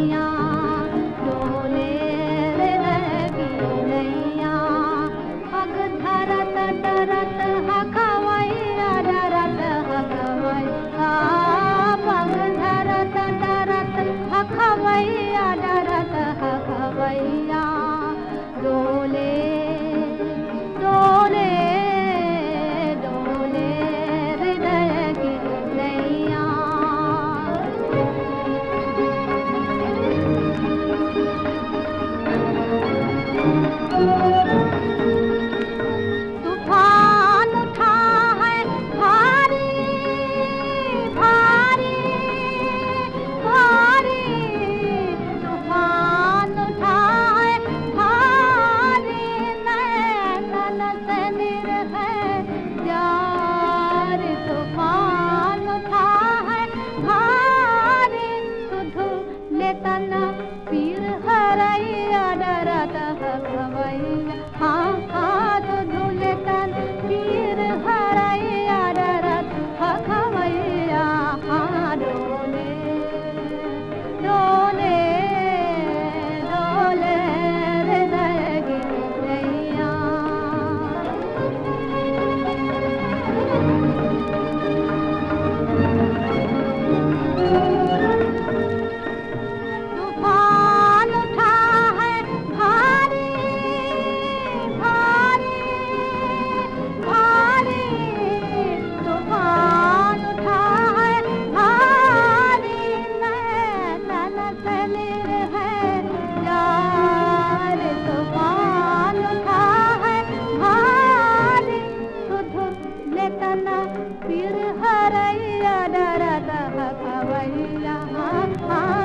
दुनिया तना पीर हरैया डरता भगवैया हाँ हाथ धुले तन पीर हरैया डरत भगवैया हाँ डोले डोले डोले हृदय गिरैया भगवैया डरत भगवैया हाँ